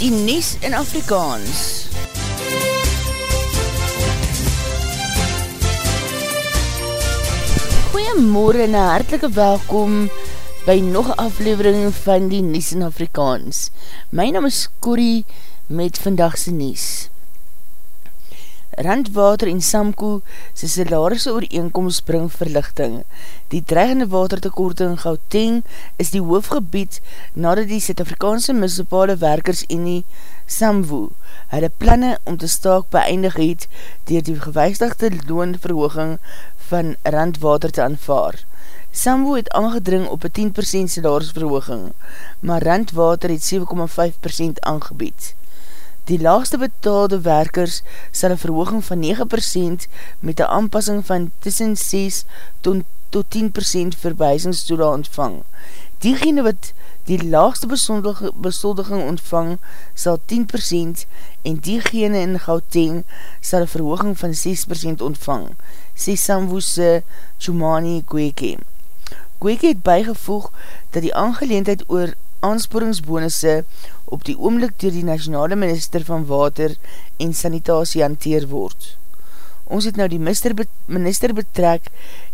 die Nies in Afrikaans. Goeiemorgen en hartelike welkom by nog aflevering van die Nies in Afrikaans. My naam is Corrie met vandagse Nies. Randwater en Samko sy salarise ooreenkomst bring verlichting. Die dreigende watertekort in Gauteng is die hoofgebied nadat die Zuid-Afrikaanse municipale werkers en die Samwo hulle planne om te staak beëindig het dier die gewijsdigde loonverhooging van Randwater te aanvaar. Samwo het aangedring op een 10% salarisverhooging, maar Randwater het 7,5% aangebied. Die laagste betaalde werkers sal een verhooging van 9% met een aanpassing van tussen 6 tot, tot 10% verwijsingstoele ontvang. Diegene wat die laagste besoldiging ontvang sal 10% en diegene in Gauteng sal een verhooging van 6% ontvang, sê Samwoese Chumani Kweke. Kweke het bijgevoeg dat die aangeleendheid oor aansporingsbonusse op die oomlik door die nationale minister van water en sanitasie hanteer word. Ons het nou die minister betrek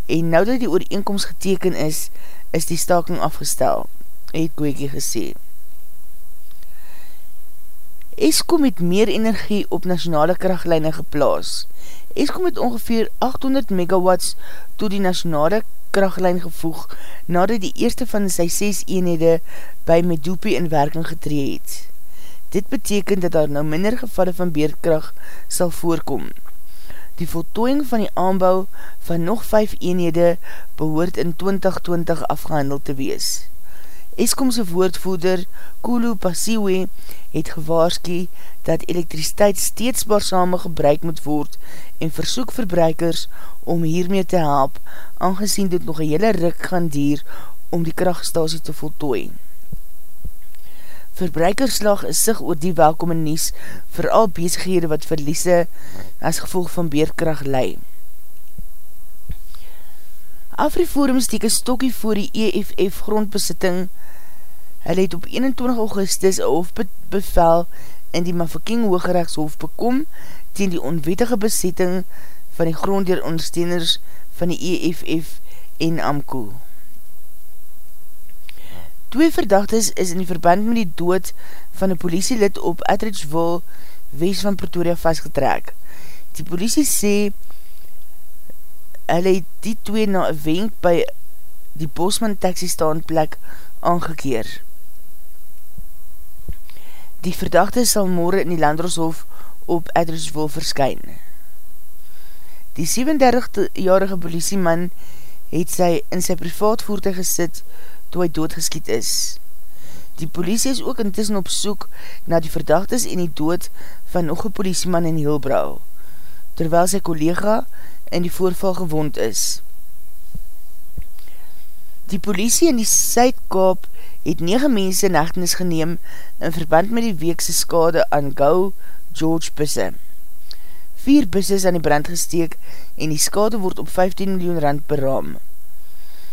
en nou dat die ooreenkomst geteken is, is die staking afgestel, het Kweekie gesê. Eskom het meer energie op nationale krachtlijne geplaas. Eskom het ongeveer 800 megawatts to die nationale krachtlijn gevoeg nadat die eerste van sy 6 eenhede by Medupi in werking getree het. Dit beteken dat daar nou minder gevalle van beerdkracht sal voorkom. Die voltooiing van die aanbouw van nog 5 eenhede behoort in 2020 afgehandeld te wees. Eskomse woordvoerder Kulu Pasiwe het gewaarski dat elektriciteit steeds baarsame gebruik moet word en versoek verbruikers om hiermee te help, aangezien dit nog een hele ruk gaan dier om die krachtstasie te voltooi. Verbruikerslag is sig oor die welkome nies vir al bezighede wat verliese as gevolg van beerkracht lei. Afriforum steek een stokkie voor die EFF grondbesitting Hulle het op 21 augustus een hofbevel in die Mafeking Hoogrechtshof bekom teen die onwettige besetting van die grondheer ondersteuners van die EFF en AMCO. Twee verdachtes is in die verband met die dood van een politielid op Edridgeville, west van Pretoria, vastgetrek. Die politie sê hulle het die twee na een wenk by die Bosman taxi staanplek aangekeer. Die verdachte sal morgen in die Landroshof op Edwardsville verskyn. Die 37-jarige politieman het sy in sy privaat voertuig gesit toe hy doodgeskiet is. Die politie is ook intussen op soek na die verdachtes en die dood van nog een politieman in Hilbrau, terwyl sy collega in die voorval gewond is. Die politie in die Suidkaap het 9 mense nachtenis geneem in verband met die weekse skade aan Gau George busse. Vier busse is aan die brand gesteek en die skade word op 15 miljoen rand beraam.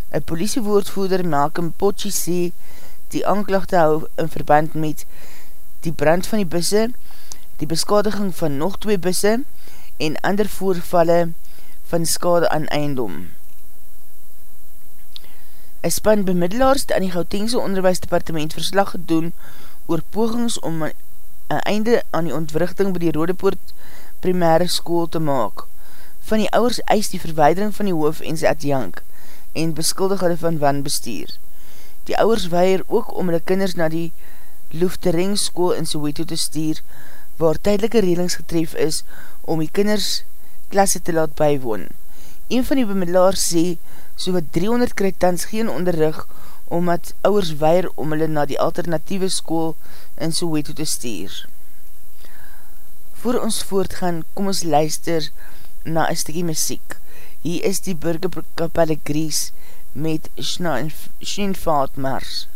Een politiewoordvoerder Malcolm Potje sê die aanklachte hou in verband met die brand van die busse, die beskadiging van nog twee busse en ander voorvalle van skade aan eindom. Een span bemiddelaars het aan die Gautengse onderwijsdepartement verslag gedoen oor pogings om een einde aan die ontwrichting by die Rodepoort primaire school te maak. Van die ouwers eis die verweidering van die hoof en sy adjank en beskuldig hulle van wanbestuur. Die ouwers weier ook om hulle kinders na die Loeftering school in Soweto te stuur, waar tydelike redings getref is om die kinders klasse te laat bywoon. Een van die bemiddelaars sê, so wat 300 krijg tans geen onderrug, omdat ouwers weir om hulle na die alternatieve school in Soweto te stuur. Voor ons voortgaan, kom ons luister na een stikkie muziek. Hier is die burgerkapelle Gries met Schneenvaart Mars.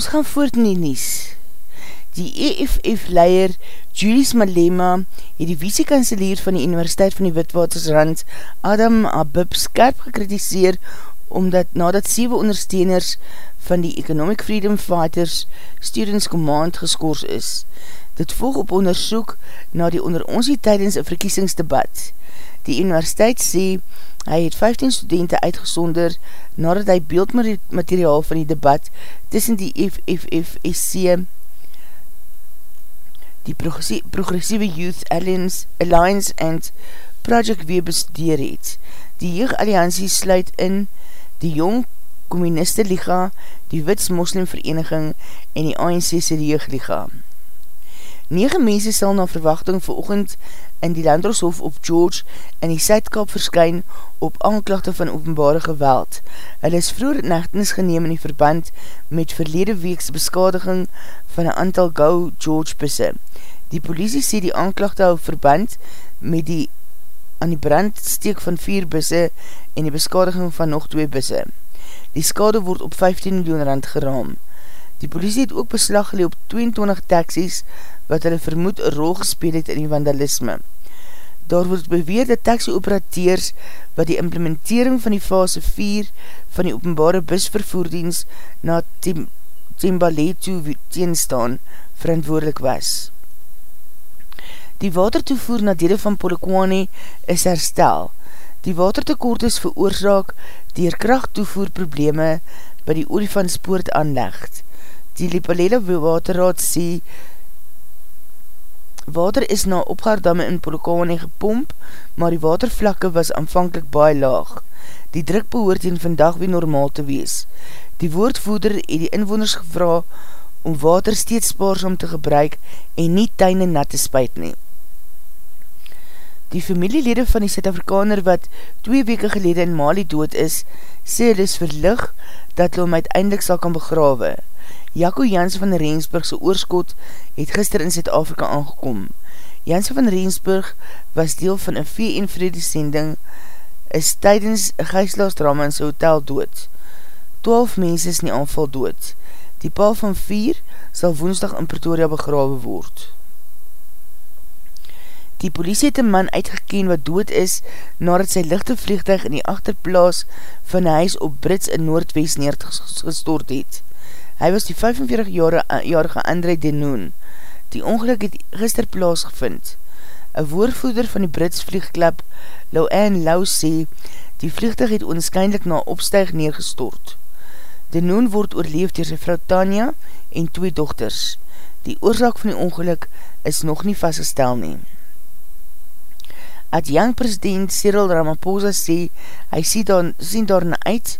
Ons gaan voort in die nies. Die EFF-leier Julius Malema het die visiekanselier van die Universiteit van die Witwatersrand Adam Abib skerp gekritiseer omdat nadat 7 ondersteuners van die Economic Freedom Fighters Students Command geskoors is. Dit volg op onderzoek na die onder ons die tydens een verkiesingsdebat. Die universiteit sê hy het 15 studenten uitgesonder nadat hy beeldmateriaal van die debat tussen die FFFSC die Progressieve Youth Alliance, and Project weer besteer het. Die Jeug Alliantie sluit in die Jong Communiste Liga, die Wits Moslem Vereniging en die ANC-se Jeug Liga. 9 mense sal na verwachting veroogend in die Landroshof op George in die Suidkap verskyn op aanklachte van openbare geweld. Hulle is vroeger in echtenis geneem in die verband met verlede weeks beskadiging van een aantal Go George busse. Die politie sê die aanklachte hou verband met die aan die brandsteek van vier busse en die beskadiging van nog twee busse. Die skade word op 15 miljoen rand geraam. Die politie het ook beslag gelee op 22 taxis wat hulle vermoed een rol gespeel het in die vandalisme. Daar word beweer dat taxi-operateurs wat die implementering van die fase 4 van die openbare busvervoerdienst na Timbalee toe teenstaan verantwoordelik was. Die watertoevoer na dele van Polokwane is herstel. Die watertekort is veroorzaak dier krachttoevoer probleme by die oliefantspoort aanlegd. Die Lepalele Waterraad sê Water is na opgaardamme in Polokwane gepomp, maar die watervlakke was aanvankelijk baie laag. Die druk behoort in vandag weer normaal te wees. Die woordvoeder het die inwoners gevra om water steeds spaarsam te gebruik en nie tuine nat te spuit nie. Die familielede van die Zuid-Afrikaner wat twee weke gelede in Mali dood is, sê hulle is verlig dat hulle om uiteindelik sal kan begrawe. Jaco Jansen van Rensburgse oorskot het gister in Zuid-Afrika aangekom. Jansen van Rensburg was deel van een VN vredesending, is tydens een gijslaasdrama in sy hotel dood. 12 mense is nie aanval dood. Die paal van 4 sal woensdag in Pretoria begrawe word. Die politie het een man uitgekeen wat dood is nadat sy lichte vliegtuig in die achterplaas van huis op Brits in Noordwest neergestort het. Hy was die 45-jarige André Denoon. Die ongeluk het gister plaas gevind. Een woordvoeder van die Brits vliegklap, Lau Anne Lau sê, die vliegtuig het onskynlik na opstuig neergestort. Denoon word oorleef dier sy vrou Tanya en twee dochters. Die oorzaak van die ongeluk is nog nie vastgestel nie. Adjang president Cyril Ramaphosa sê, hy sien daarna uit,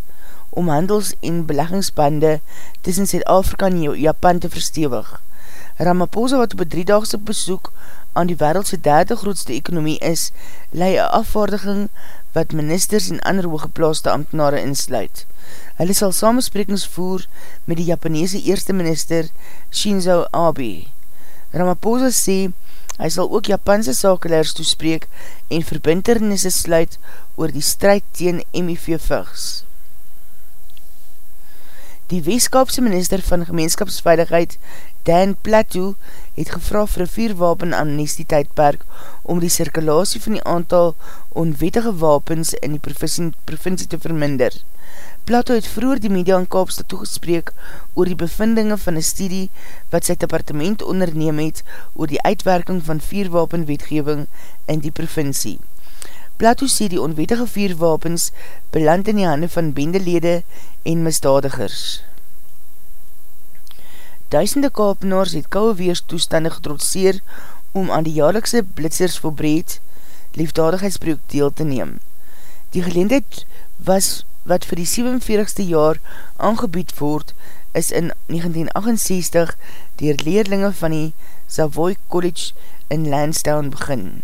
om handels- en beleggingsbande tussen Zuid-Afrika en Japan te verstewig. Ramaphosa wat op een driedaagse besoek aan die wereldse derde grootste ekonomie is, lei een afvaardiging wat ministers en ander hooggeplaaste ambtenare insluit. Hulle sal samensprekings voer met die Japanese eerste minister Shinzo Abe. Ramaphosa sê, hy sal ook Japanse sakelaars toespreek en verbinternisse sluit oor die strijd teen MIV-vugs. Die Weeskapse minister van gemeenskapsveiligheid, Dan Plateau, het gevra vir een vierwapen amnestie tydperk om die circulatie van die aantal onwettige wapens in die provincie, provincie te verminder. Plato het vroeger die media in Kaapstad toegespreek oor die bevindinge van een studie wat sy departement onderneem het oor die uitwerking van vierwapenwetgeving in die provincie. Plato sê die onwettige vierwapens beland in die hande van bendelede en misdadigers. Duisende kaapenaars het kouwe weerstoestande getrotseer om aan die jaarlikse blitsers voor breed liefdadigheidsbreuk deel te neem. Die geleendheid was wat vir die 47ste jaar aangebied word is in 1968 dier leerlinge van die Savoy College in Lansdowne begin.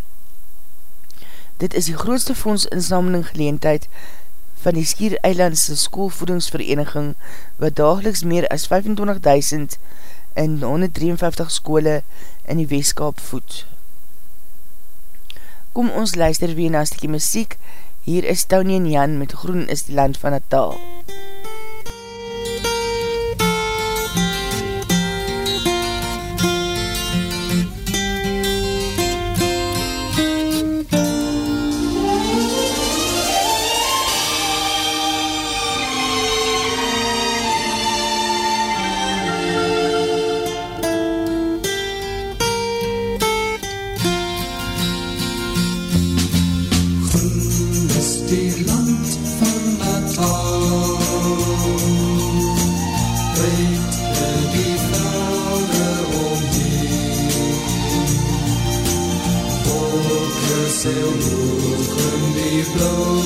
Dit is die grootste fondsinsameling geleentheid van die Skier Eilandse Schoolvoedingsvereniging wat dageliks meer as 25.000 in 153 skole in die weeskap voed. Kom ons luister weer na stikkie muziek, hier is Tony en Jan met Groen is die land van Natal. MUZIEK die land van Natal. Breekte die velde omheen. Wolke seel hoog in die blauw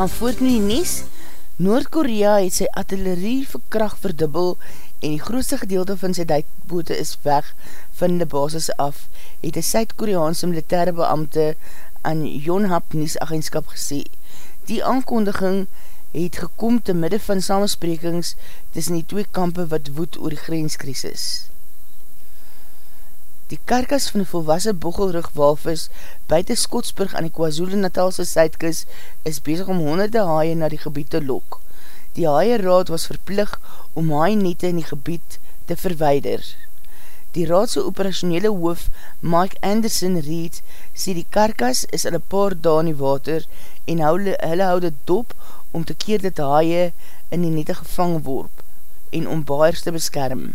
gaan voort met die nies. Noord-Korea het sy artillerie verkracht verdubbel en die grootste gedeelte van sy duikboote is weg van die basis af, het die Suid-Koreaanse militaire beambte aan Yonhap Niesagentskap gesê. Die aankondiging het gekom te midde van samensprekings tussen die twee kampe wat woed oor die grenskrisis. Die karkas van die volwassen bochelrug walvis buiten Skotsburg aan die KwaZulu-Natalse Suidkus is bezig om honderde haie na die gebied te lok. Die haie raad was verplig om haie nette in die gebied te verweider. Die raadse operationele hoof Mike Anderson Reed sê die karkas is al een paar daan die water en hulle, hulle hou dit dop om te keer dat haie in die nette gevang worp en om baars te beskerm.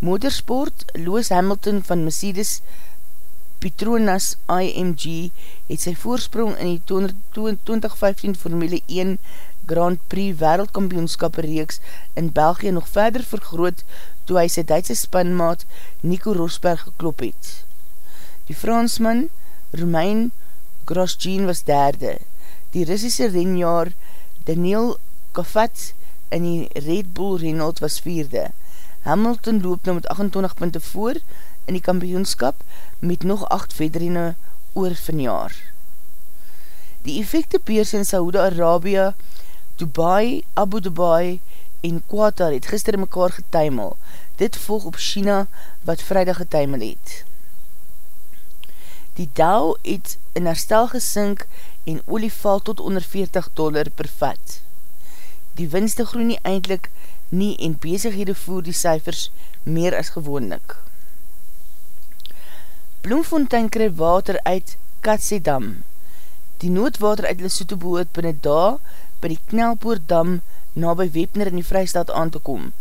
Motorsport, Lewis Hamilton van Mercedes Petronas IMG het sy voorsprong in die 2015 Formule 1 Grand Prix wereldkampioenskap reeks in België nog verder vergroot toe hy sy Duitse spanmaat Nico Rosberg geklop het. Die Fransman Romain Grosjean was derde. Die Russische renjaar Daniel Kafat in die Red Bull Renault was vierde. Hamilton loop nou met 28 punte voor in die kampioenskap met nog 8 vedrene oor van jaar. Die effecte peers in Saoede-Arabia, Dubai, Abu Dubai en Qatar het gister mekaar getuimel. Dit volg op China wat vrijdag getuimel het. Die Dow het in herstel gesink en olie val tot onder 40 dollar per vat. Die winste groei nie eindelijk nie en bezighede voer die cijfers meer as gewoonlik. Bloemfontein kry water uit Katsedam. Die noodwater uit Lesotho behoort binnen daar by die Knelpoordam na by Webner in die Vrijstaat aan te kom.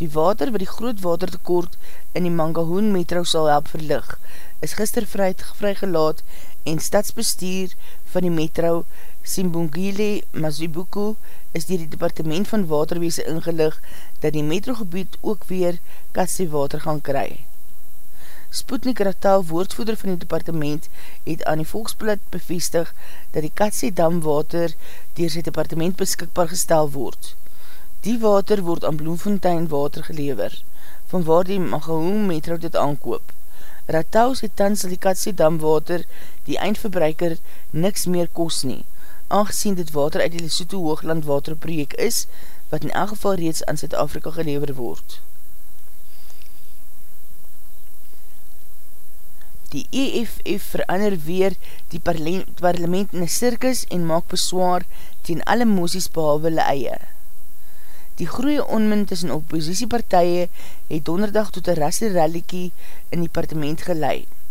Die water wat die groot watertekort in die Mangahoen metro sal help verlig, is gister vrygelaat en stadsbestuur van die metro Simbongile Mazubuku is dier die departement van waterweese ingelig dat die metrogebied ook weer katsie water gaan kry. Sputnik Ratal, woordvoeder van die departement, het aan die volksblad bevestig dat die katsie damwater dier sy departement beskikbaar gestel word. Die water word aan Bloemfontein water gelever, van waar die Magahoen metro dit aankoop. Ratal sê tans sal die katsie damwater die eindverbruiker niks meer kos nie, aangezien dit water uit die Lesotho Hoogland waterprojek is, wat in elk geval reeds aan Zuid-Afrika gelever word. Die EFF verander weer die parlement in een circus en maak beswaar teen alle moties behalwe hulle eie. Die groeie onmin tussen oppositiepartije het donderdag tot een rasse ralliekie in die parlement geleid.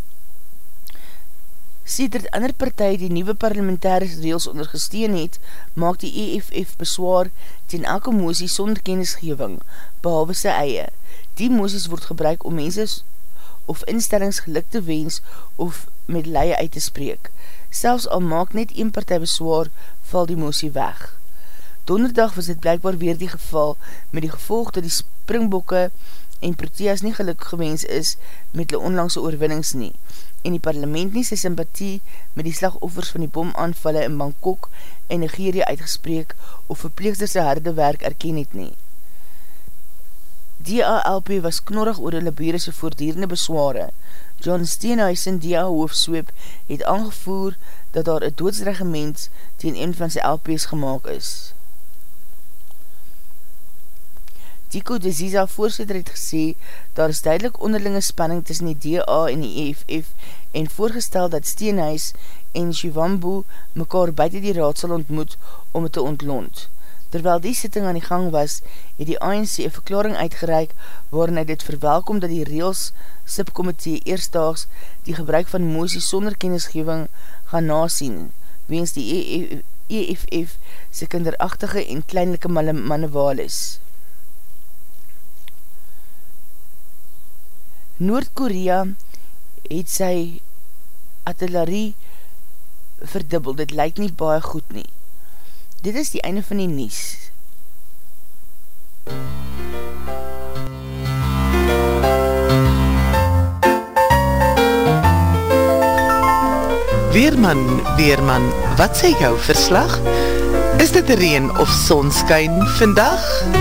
Sedert ander partij die nieuwe parlementaris reels ondergesteen het, maak die EFF beswaar ten elke moesie sonder kennisgeving, behalwe sy eie. Die moesies word gebruik om mense of instellings geluk te wens of met leie uit te spreek. Selfs al maak net een partij beswaar, val die moesie weg. Donderdag was dit blijkbaar weer die geval met die gevolg dat die springbokke en Proteas nie geluk gewens is met die onlangse oorwinnings nie en die parlement nie sy sympathie met die slagoffers van die bomaanvalle in Bangkok en Nigeria uitgespreek of verpleegsters sy harde werk erken het nie. DALP was knorrig oor hulle beerese voordierende besware. John Steenhuisen, DA hoofsweep, het aangevoer dat daar een doodsregement teen een van sy LP's gemaakt is. Tico de Ziza voorzitter het gesê, daar is duidelik onderlinge spanning tussen die DA en die EFF en voorgestel dat Steenhuis en Shivambu mekaar buiten die raad sal ontmoet om het te ontlont. Terwyl die sitting aan die gang was, het die ANC een verklaring uitgereik waarin hy dit verwelkom dat die Reels subkomitee eerstdaags die gebruik van moesie sonder kennisgeving gaan nasien, weens die EFF sy kinderachtige en kleinlike mannewaal is. Noord-Korea het sy artillerie verdubbel. Dit lyk nie baie goed nie. Dit is die einde van die nies. Weerman, Weerman, wat sê jou verslag? Is dit reen of sonskyn vandag?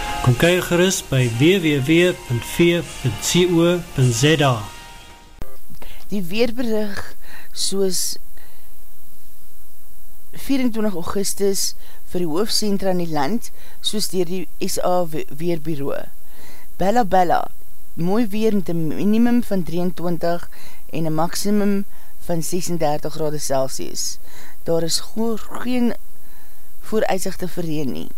Kom kyk gerust by www.v.co.za Die weerberig soos 24 augustus vir die hoofdcentra in die land soos dier die SA Weerbureau. Bella Bella, mooi weer met een minimum van 23 en een maximum van 36 grade Celsius. Daar is geen vooruitzichte verreen nie.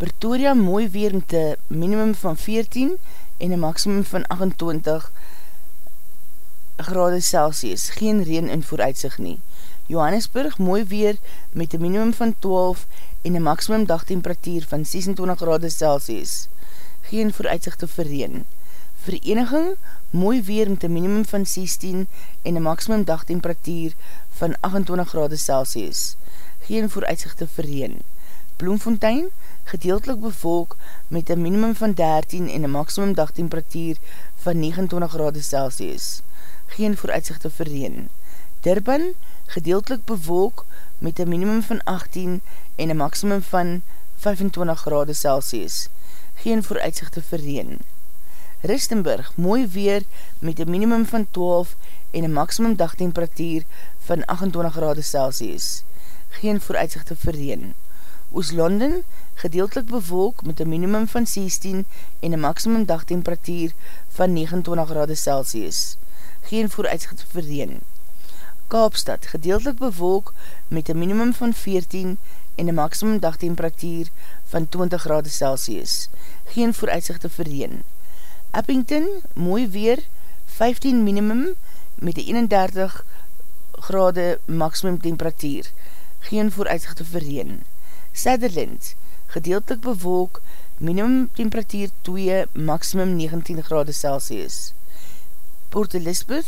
Pretoria mooi weer met een minimum van 14 en een maximum van 28 grade Celsius. Geen reen in vooruitzicht nie. Johannesburg mooi weer met een minimum van 12 en een maximum dagtemperatuur van 26 grade Celsius. Geen vooruitzichte verreen. Vereniging mooi weer met een minimum van 16 en een maximum dagtemperatuur van 28 grade Celsius. Geen vooruitzichte verreen. Bloemfontein gedeeltelik bevolk met een minimum van 13 en een maximum dagtemperatuur van 29 grade Celsius. Geen vooruitzichte verreen. Durban gedeeltelik bewolk met een minimum van 18 en een maximum van 25 grade Celsius. Geen vooruitzichte verreen. Ristenburg, mooi weer met een minimum van 12 en een maximum dagtemperatuur van 28 grade Celsius. Geen vooruitzichte verreen. Oos-London, gedeeltelik bewolk met een minimum van 16 en een maximum dagtemperatuur van 29 grade Celsius. Geen vooruitzichte verreen. Kaapstad, gedeeltelik bewolk met een minimum van 14 en een maximum dagtemperatuur van 20 grade Celsius. Geen vooruitzichte verreen. Eppington, mooi weer, 15 minimum met een 31 grade maximum temperatuur. Geen vooruitzichte verreen. Sutherland, gedeeltelik bewolk, minimum temperatuur 2, maximum 19 grade Celsius. Port Elizabeth,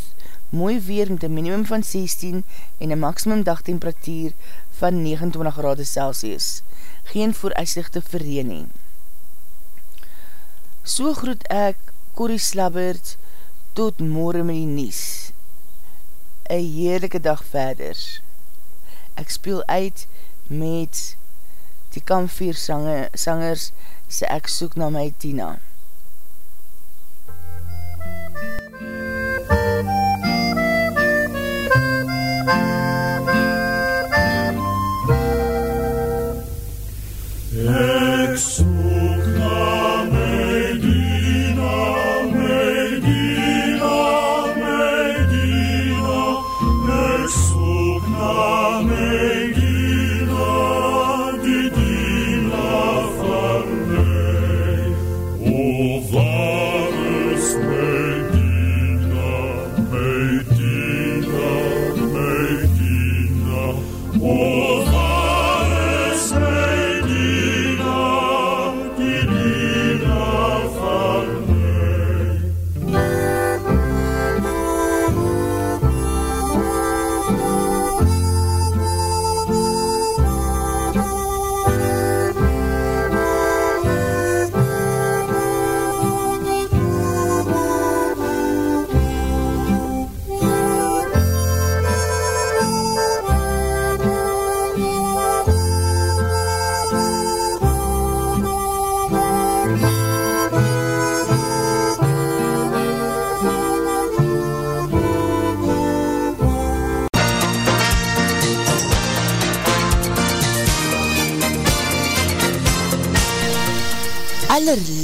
mooi weer met een minimum van 16 en een maximum dagtemperatuur van 29 grade Celsius. Geen vooruitzichte verreening. So groet ek Corrie Slabbert tot morgen met die nies. Een heerlijke dag verder. Ek speel uit met die kampvier sangers sê ek soek na my Tina.